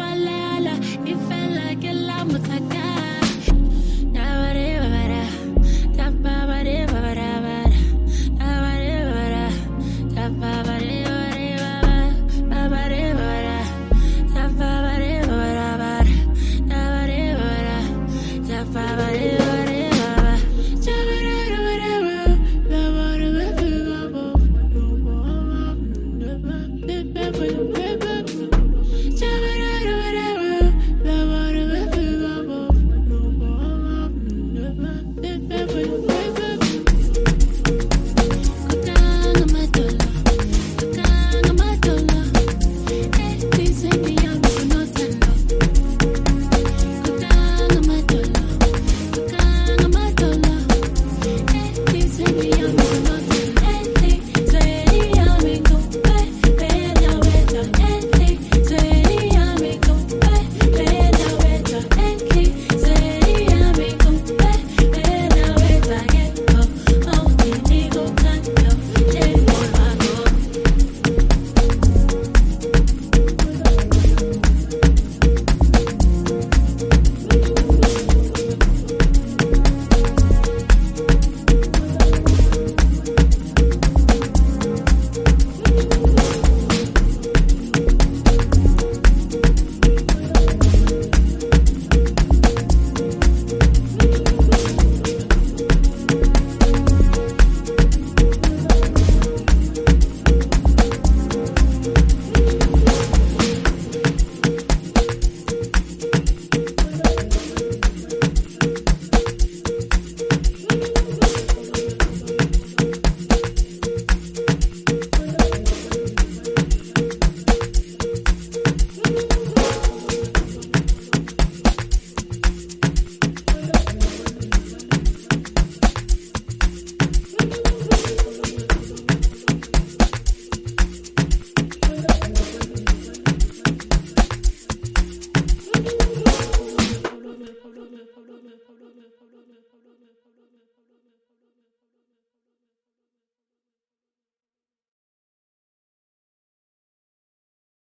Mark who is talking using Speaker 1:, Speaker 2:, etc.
Speaker 1: if